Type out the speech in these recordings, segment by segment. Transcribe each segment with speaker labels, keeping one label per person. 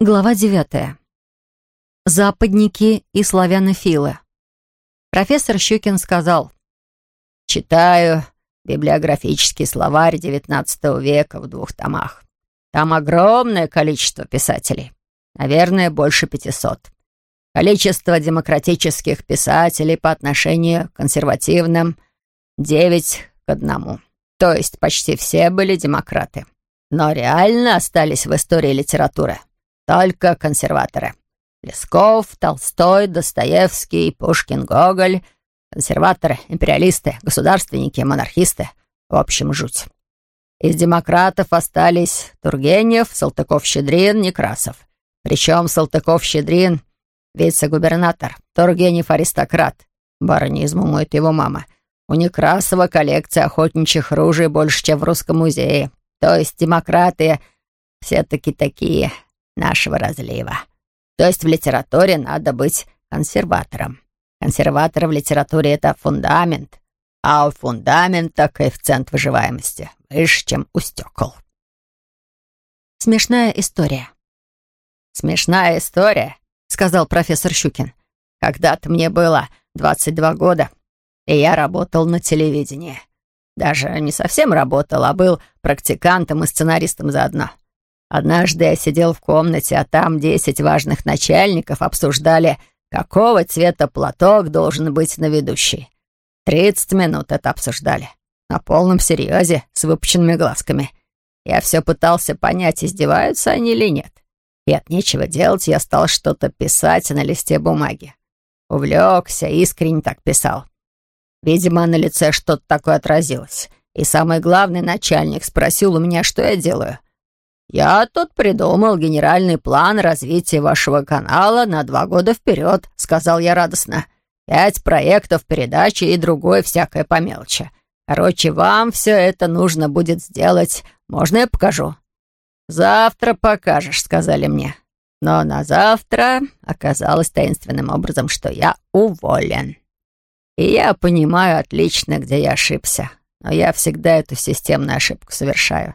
Speaker 1: Глава девятая. Западники и славянофилы. Профессор Щукин сказал,
Speaker 2: «Читаю библиографический словарь XIX века в двух томах. Там огромное количество писателей, наверное, больше пятисот. Количество демократических писателей по отношению к консервативным — девять к одному. То есть почти все были демократы. Но реально остались в истории литературы только консерваторы. Лесков, Толстой, Достоевский, Пушкин, Гоголь. Консерваторы, империалисты, государственники, монархисты. В общем, жуть. Из демократов остались Тургенев, Салтыков-Щедрин, Некрасов. Причем Салтыков-Щедрин — вице-губернатор, Тургенев — аристократ. Баронизму моет его мама. У Некрасова коллекция охотничьих ружей больше, чем в Русском музее. То есть демократы все-таки такие нашего разлива. То есть в литературе надо быть консерватором. Консерватор в литературе — это фундамент, а у фундамента коэффициент выживаемости выше, чем у стекол.
Speaker 1: Смешная история.
Speaker 2: «Смешная история», — сказал профессор Щукин. «Когда-то мне было 22 года, и я работал на телевидении. Даже не совсем работал, а был практикантом и сценаристом заодно. Однажды я сидел в комнате, а там десять важных начальников обсуждали, какого цвета платок должен быть на ведущей. Тридцать минут это обсуждали. На полном серьезе, с выпученными глазками. Я все пытался понять, издеваются они или нет. И от нечего делать я стал что-то писать на листе бумаги. Увлекся, искренне так писал. Видимо, на лице что-то такое отразилось. И самый главный начальник спросил у меня, что я делаю. «Я тут придумал генеральный план развития вашего канала на два года вперед», — сказал я радостно. «Пять проектов передачи и другое всякое по мелочи. Короче, вам все это нужно будет сделать. Можно я покажу?» «Завтра покажешь», — сказали мне. Но на завтра оказалось таинственным образом, что я уволен. И я понимаю отлично, где я ошибся. Но я всегда эту системную ошибку совершаю.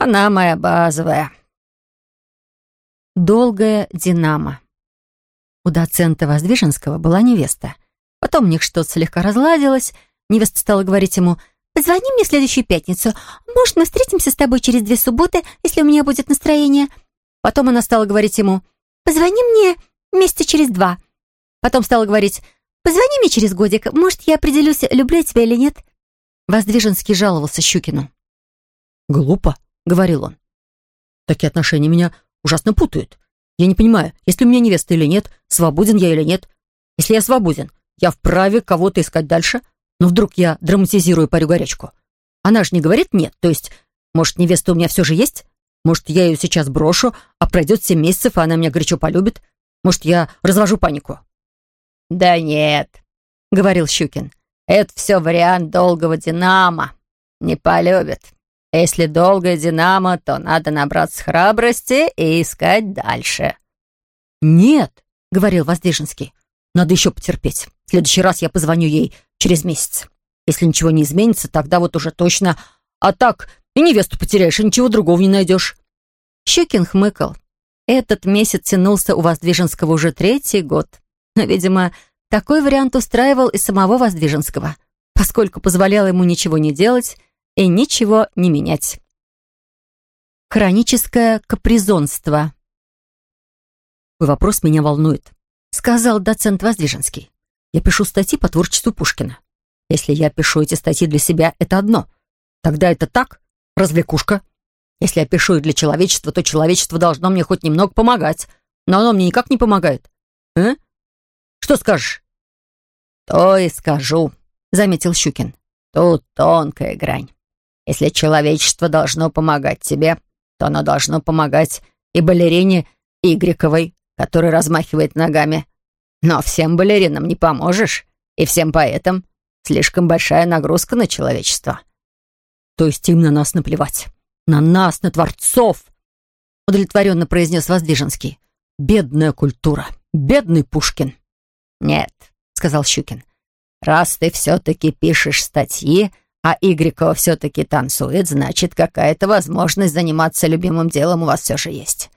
Speaker 2: Она моя базовая.
Speaker 1: Долгая Динамо. У доцента Воздвиженского была невеста. Потом у них что-то слегка разладилось. Невеста стала говорить ему, «Позвони мне в следующую пятницу. Может, мы встретимся с тобой через две субботы, если у меня будет настроение». Потом она стала говорить ему, «Позвони мне месяца через два». Потом стала говорить, «Позвони мне через годик. Может, я определюсь, люблю я тебя или нет». Воздвиженский жаловался Щукину.
Speaker 3: «Глупо», говорил он. Такие отношения меня ужасно путают. Я не понимаю, если у меня невеста или нет, свободен я или нет. Если я свободен, я вправе кого-то искать дальше, но вдруг я драматизирую парю горячку. Она же не говорит «нет», то есть, может, невеста у меня все же есть? Может, я ее сейчас брошу, а пройдет семь месяцев, а она меня горячо полюбит? Может, я развожу панику?»
Speaker 2: «Да нет», — говорил Щукин. «Это все вариант долгого «Динамо». Не полюбит. Если долгая «Динамо», то надо набраться храбрости и искать дальше».
Speaker 3: «Нет», — говорил Воздвиженский, — «надо еще потерпеть. В следующий раз я позвоню ей через месяц. Если ничего не изменится, тогда вот уже точно. А так и невесту потеряешь, и ничего другого не найдешь».
Speaker 1: Щекин хмыкал. Этот месяц тянулся у Воздвиженского уже третий год. Но, видимо, такой вариант устраивал и самого Воздвиженского, поскольку позволял ему ничего не делать и ничего не менять. Хроническое капризонство.
Speaker 3: «Твой вопрос меня волнует», — сказал доцент Воздвиженский. «Я пишу статьи по творчеству Пушкина. Если я пишу эти статьи для себя, это одно. Тогда это так, развлекушка. Если я пишу их для человечества, то человечество должно мне хоть немного помогать. Но оно мне никак не помогает. А? Что скажешь?»
Speaker 2: «То и скажу», — заметил Щукин. «Тут тонкая грань. Если человечество должно помогать тебе, то оно должно помогать и балерине Игриковой, которая размахивает ногами. Но всем балеринам не поможешь, и всем поэтам слишком большая нагрузка на человечество.
Speaker 3: То есть им на нас наплевать. На нас, на творцов, удовлетворенно произнес Воздвиженский. Бедная культура, бедный Пушкин.
Speaker 2: Нет, сказал Щукин. Раз ты все-таки пишешь статьи, а Игрикова все-таки танцует, значит, какая-то возможность заниматься любимым делом у вас все же есть.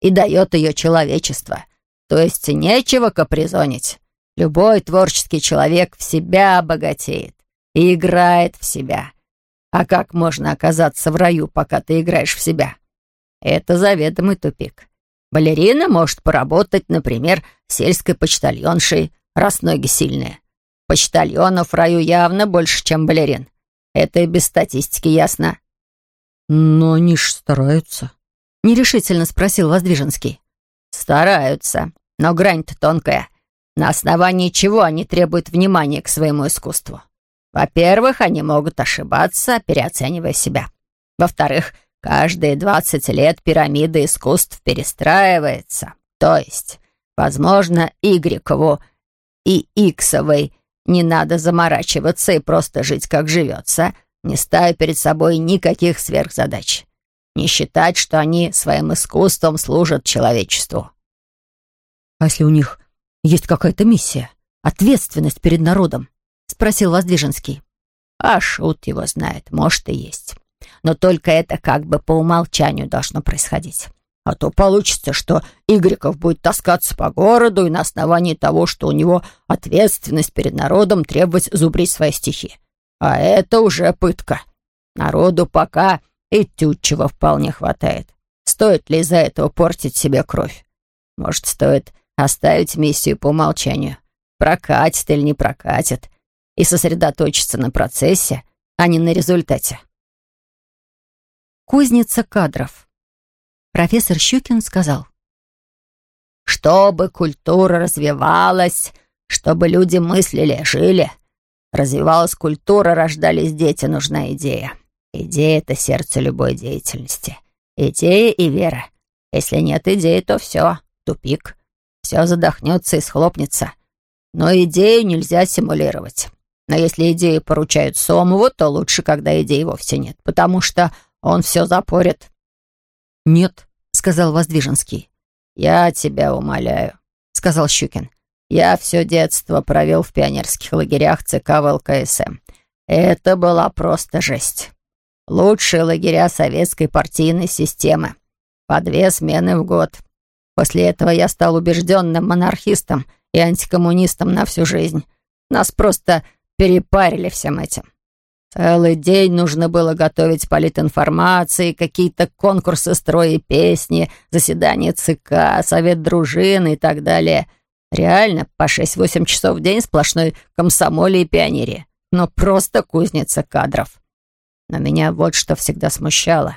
Speaker 2: и дает ее человечество. То есть нечего капризонить. Любой творческий человек в себя богатеет и играет в себя. А как можно оказаться в раю, пока ты играешь в себя? Это заведомый тупик. Балерина может поработать, например, сельской почтальоншей, раз ноги сильные. Почтальонов в раю явно больше, чем балерин. Это и без статистики ясно.
Speaker 3: «Но они ж стараются», —
Speaker 1: нерешительно спросил Воздвиженский.
Speaker 2: «Стараются, но грань-то тонкая. На основании чего они требуют внимания к своему искусству? Во-первых, они могут ошибаться, переоценивая себя. Во-вторых, каждые 20 лет пирамида искусств перестраивается. То есть, возможно, Игрекову и Иксовой не надо заморачиваться и просто жить, как живется, не ставя перед собой никаких сверхзадач. Не считать, что они своим искусством служат человечеству.
Speaker 3: А если у них есть какая-то миссия, ответственность перед народом?» — спросил Воздвиженский.
Speaker 2: «А шут его знает, может и есть. Но только это как бы по умолчанию должно происходить. А то получится, что Игреков будет таскаться по городу и на основании того, что у него ответственность перед народом, требовать зубрить свои стихи. А это уже пытка. Народу пока и тютчего вполне хватает. Стоит ли из-за этого портить себе кровь? Может, стоит Оставить миссию по умолчанию. Прокатит или не прокатит. И сосредоточиться на процессе, а не на результате.
Speaker 1: Кузница кадров. Профессор Щукин сказал.
Speaker 2: «Чтобы культура развивалась, чтобы люди мыслили, жили. Развивалась культура, рождались дети, нужна идея. Идея — это сердце любой деятельности. Идея и вера. Если нет идеи, то все, тупик все задохнется и схлопнется. Но идею нельзя симулировать. Но если идеи поручают Сомову, то лучше, когда идеи вовсе нет, потому что он все запорит».
Speaker 3: «Нет», — сказал Воздвиженский.
Speaker 2: «Я тебя умоляю», — сказал Щукин. «Я все детство провел в пионерских лагерях ЦК ВЛКСМ. Это была просто жесть. Лучшие лагеря советской партийной системы. По две смены в год. После этого я стал убежденным монархистом и антикоммунистом на всю жизнь. Нас просто перепарили всем этим. Целый день нужно было готовить политинформации, какие-то конкурсы строя песни, заседания ЦК, совет дружины и так далее. Реально, по 6-8 часов в день сплошной комсомоле и пионере. Но просто кузница кадров. Но меня вот что всегда смущало.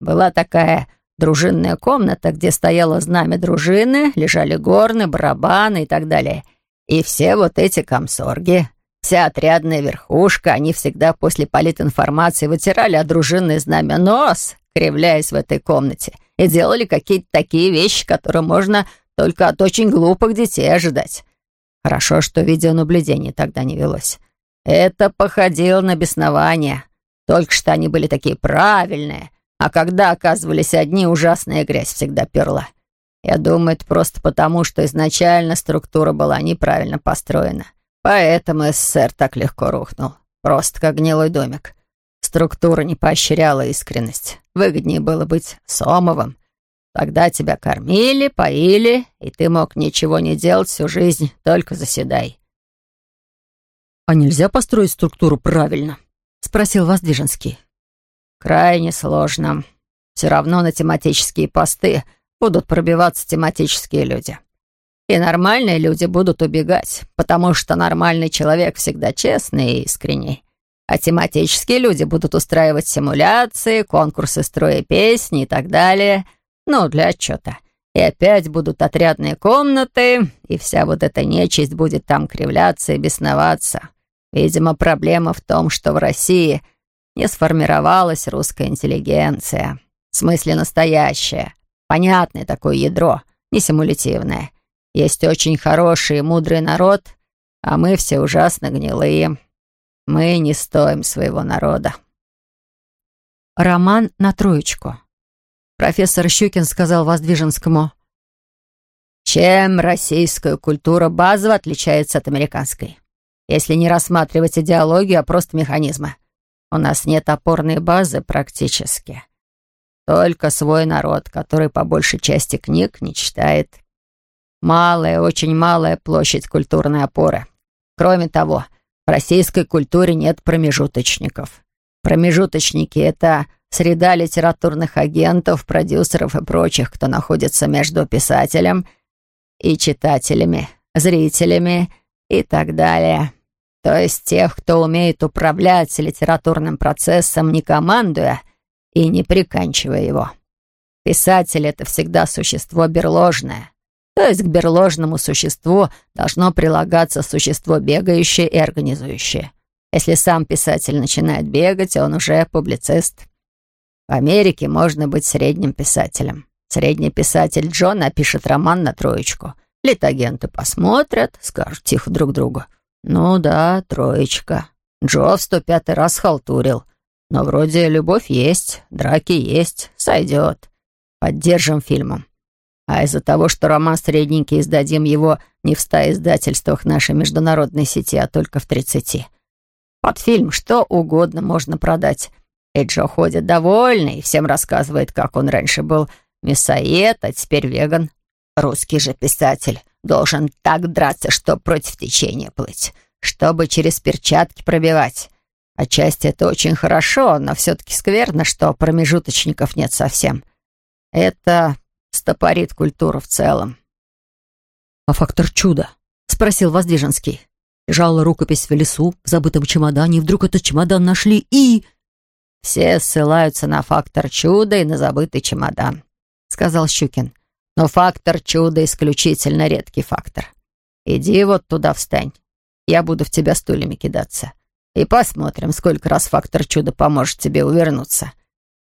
Speaker 2: Была такая дружинная комната, где стояло знамя дружины, лежали горны, барабаны и так далее. И все вот эти комсорги, вся отрядная верхушка, они всегда после политинформации вытирали от дружинное знамя нос, кривляясь в этой комнате, и делали какие-то такие вещи, которые можно только от очень глупых детей ожидать. Хорошо, что видеонаблюдение тогда не велось. Это походило на беснование. Только что они были такие правильные, а когда оказывались одни, ужасная грязь всегда перла. Я думаю, это просто потому, что изначально структура была неправильно построена. Поэтому СССР так легко рухнул. Просто как гнилой домик. Структура не поощряла искренность. Выгоднее было быть Сомовым. Тогда тебя кормили, поили, и ты мог ничего не делать всю жизнь, только заседай.
Speaker 3: «А нельзя построить структуру правильно?» — спросил Воздвиженский.
Speaker 2: Крайне сложно. Все равно на тематические посты будут пробиваться тематические люди. И нормальные люди будут убегать, потому что нормальный человек всегда честный и искренний. А тематические люди будут устраивать симуляции, конкурсы строя песни и так далее. Ну, для отчета. И опять будут отрядные комнаты, и вся вот эта нечисть будет там кривляться и бесноваться. Видимо, проблема в том, что в России – не сформировалась русская интеллигенция. В смысле настоящая. Понятное такое ядро, не симулятивное. Есть очень хороший и мудрый народ, а мы все ужасно гнилые. Мы не стоим своего народа.
Speaker 1: Роман на троечку. Профессор Щукин сказал Воздвиженскому.
Speaker 2: Чем российская культура базово отличается от американской? Если не рассматривать идеологию, а просто механизмы. У нас нет опорной базы практически. Только свой народ, который по большей части книг не читает. Малая, очень малая площадь культурной опоры. Кроме того, в российской культуре нет промежуточников. Промежуточники — это среда литературных агентов, продюсеров и прочих, кто находится между писателем и читателями, зрителями и так далее. То есть тех, кто умеет управлять литературным процессом, не командуя и не приканчивая его. Писатель — это всегда существо берложное. То есть к берложному существу должно прилагаться существо бегающее и организующее. Если сам писатель начинает бегать, он уже публицист. В Америке можно быть средним писателем. Средний писатель Джон напишет роман на троечку. Литагенты посмотрят, скажут тихо друг другу. «Ну да, троечка. Джо в сто пятый раз халтурил. Но вроде любовь есть, драки есть, сойдет. Поддержим фильмом. А из-за того, что роман средненький, издадим его не в ста издательствах нашей международной сети, а только в тридцати. Под фильм что угодно можно продать. И Джо ходит довольный, всем рассказывает, как он раньше был мясоед, а теперь веган. Русский же писатель должен так драться, что против течения плыть, чтобы через перчатки пробивать. Отчасти это очень хорошо, но все-таки скверно, что промежуточников нет совсем. Это стопорит культуру в целом.
Speaker 3: «А фактор чуда?» — спросил Воздвиженский. Лежала рукопись в лесу, в забытом чемодане, и вдруг этот чемодан нашли и...
Speaker 2: «Все ссылаются на фактор чуда и на забытый чемодан», — сказал Щукин. «Но фактор чуда исключительно редкий фактор. Иди вот туда встань. Я буду в тебя стульями кидаться. И посмотрим, сколько раз фактор чуда поможет тебе увернуться.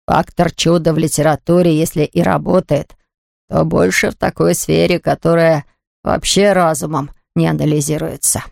Speaker 2: Фактор чуда в литературе, если и работает, то больше в такой сфере, которая вообще разумом не анализируется».